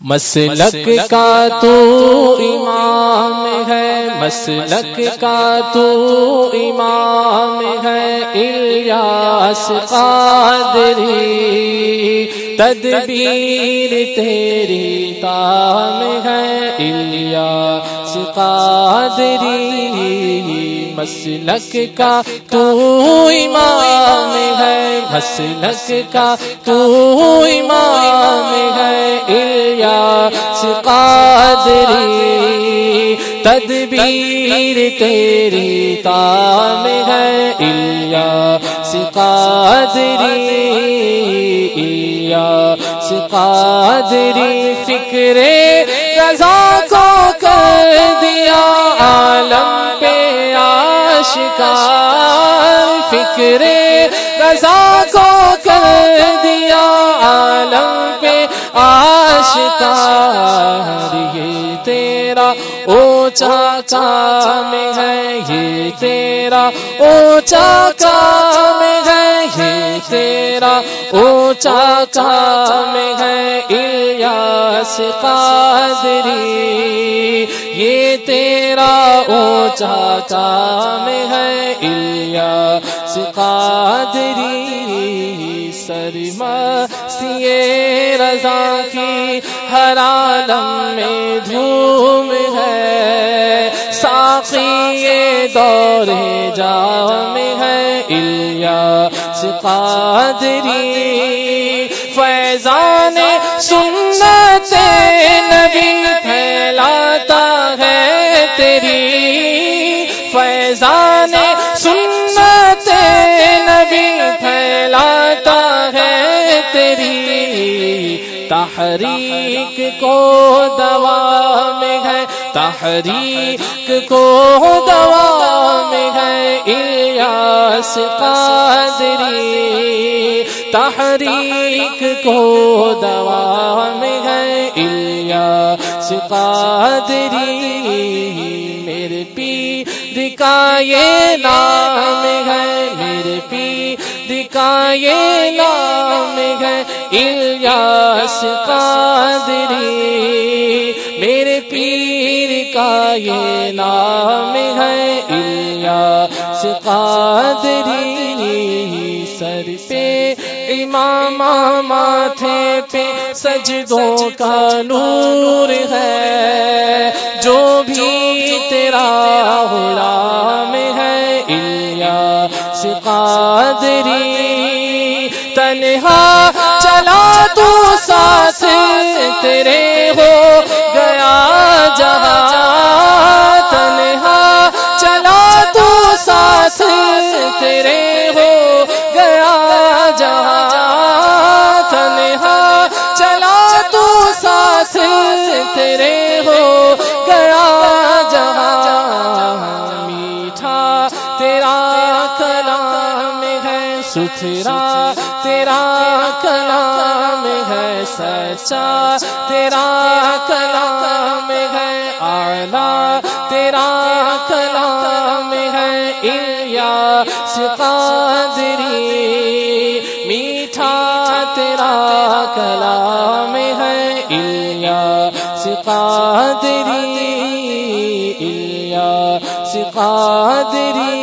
مسلک کا تو امام ہے، مسلک کا تو امام ہے، الیاس قادری، تدبیر تیری تام ہے، الیاس قادری، مسلک کا تو امام ہے، مسلک کا تو امام تدبیر تیری تام ہے الیاس قادری الیاس قادری فکر رضا کو کر دیا عالم پہ آشکار فکر رضا کو کر دیا عالم پہ آشکار تیرا اونچا کام ہے یہ تیرا اونچا کام ہے یہ تیرا اونچا کام ہے الیاس قادری یہ تیرا اونچا کام ہے الیاس قادری سرما سی رضا کی ہر عالم میں دھوم ہے۔ ساقی دور جام ہے۔ الیاس قادری۔ فیضان سنت نبی پھیلاتا ہے تیری۔ فیضان سنت نبی پھیلاتا ہے تیری۔ تحریک کو دوا میں ہے، تحریک کو دوا میں ہے، الیاس قادری، تحریک کو دوا میں ہے، الیاس قادری، میرے پیر کا یہ نام ہے، میرے پیر کا یہ نام الیاس قادری، میرے پیر کا یہ نام ہے الیاس قادری۔ سر پہ امام ماتھے پہ سجدوں کا نور ہے۔ جو بھی تیرا غلام ہے الیاس قادری، تنہا ساتھ تیرے ہو، گیا جہاں تنہا چلا تو ساتھ تیرے ہو، گیا جہاں تنہا چلا تو ساتھ تیرے ہو، گیا جہاں میٹھا تیرا کلام ہے، ستھرا تیرا کلام سچا تیرا کلام ہے آلہ تیرا کلام ہے الیاس قادری میٹھا تیرا کلام ہے الیاس قادری الیاس قادری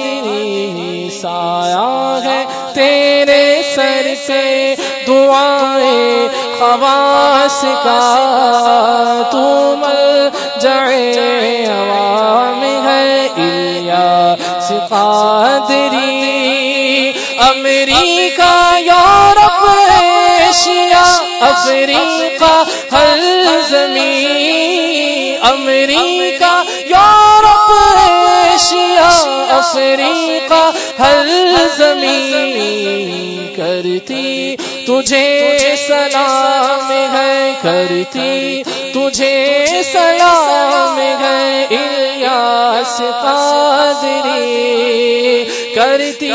سایہ ہے تیرے سر سے دعائیں خواص کا تم جڑے عوام ہے الیاس قادری امریکہ، یورپ، ایشیا، افریقہ، ہر زمین، امریکہ، یورپ، ایشیا، افریقہ، ہر زمین کرتی تجھے سلام ہے کرتی تجھے سلام ہے الیاس قادری کرتی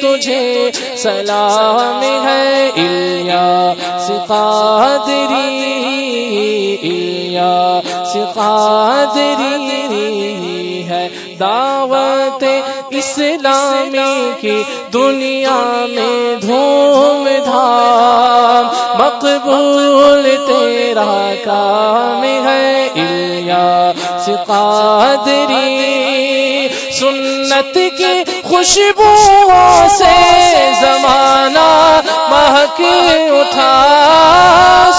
تجھے سلام ہے الیاس قادری الیاس قادری ہے دعوت اسلامی کی دنیا میں دھوم دھام، مقبول تیرا کام ہے، الیاس قادری۔ سنت کی خوشبو سے زمانہ مہک اٹھا۔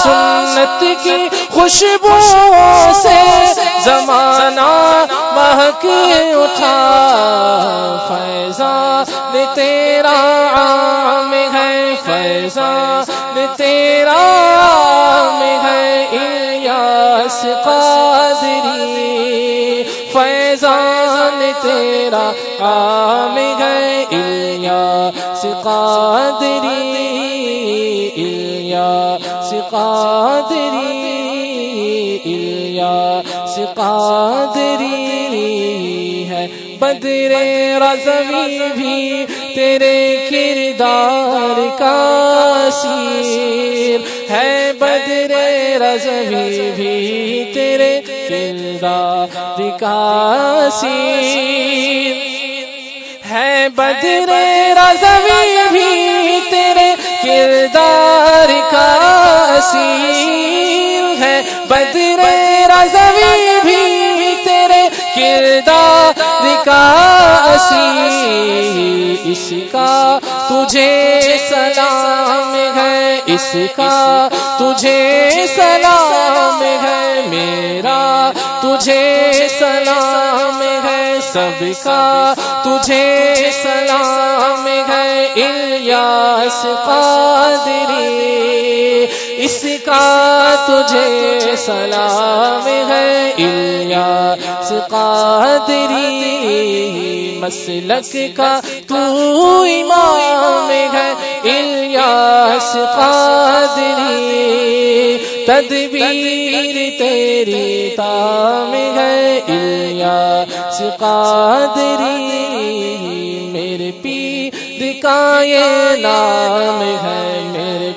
سنت کی خوشبو سے زمانہ مہک اٹھا فیضان تیرا عام ہے فیضان تیرا عام ہے، الیاس قادری فیضان تیرا عام ہے، الیاس قادری الیاس قادری الیاس قادری ہے۔ بدر رضوی بھی تیرے کردار کا سیر ہے۔ بدر رضوی بھی تیرے کردار کا سیر ہے۔ بدر رضوی بھی تیرے کردار کا سیر ہے۔ اسی اس کا تجھے سلام ہے، اس کا تجھے سلام ہے، میرا تجھے سلام ہے، سب کا تجھے سلام ہے، الیاس قادری۔ اس کا تجھے سلام ہے الیاس قادری مسلک کا تو امام ہے الیاس قادری تدبیر تیری تام ہے الیاس قادری میرے پی دکھائے نام ہے، میرے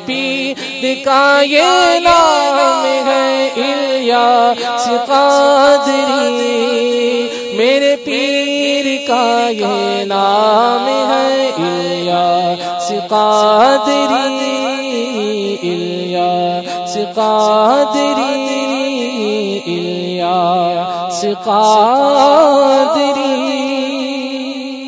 پی دکھائے نام ہے الیاس قادری میرے پیر کا یہ نام ہے الیاس قادری الیاس قادری الیاس قادری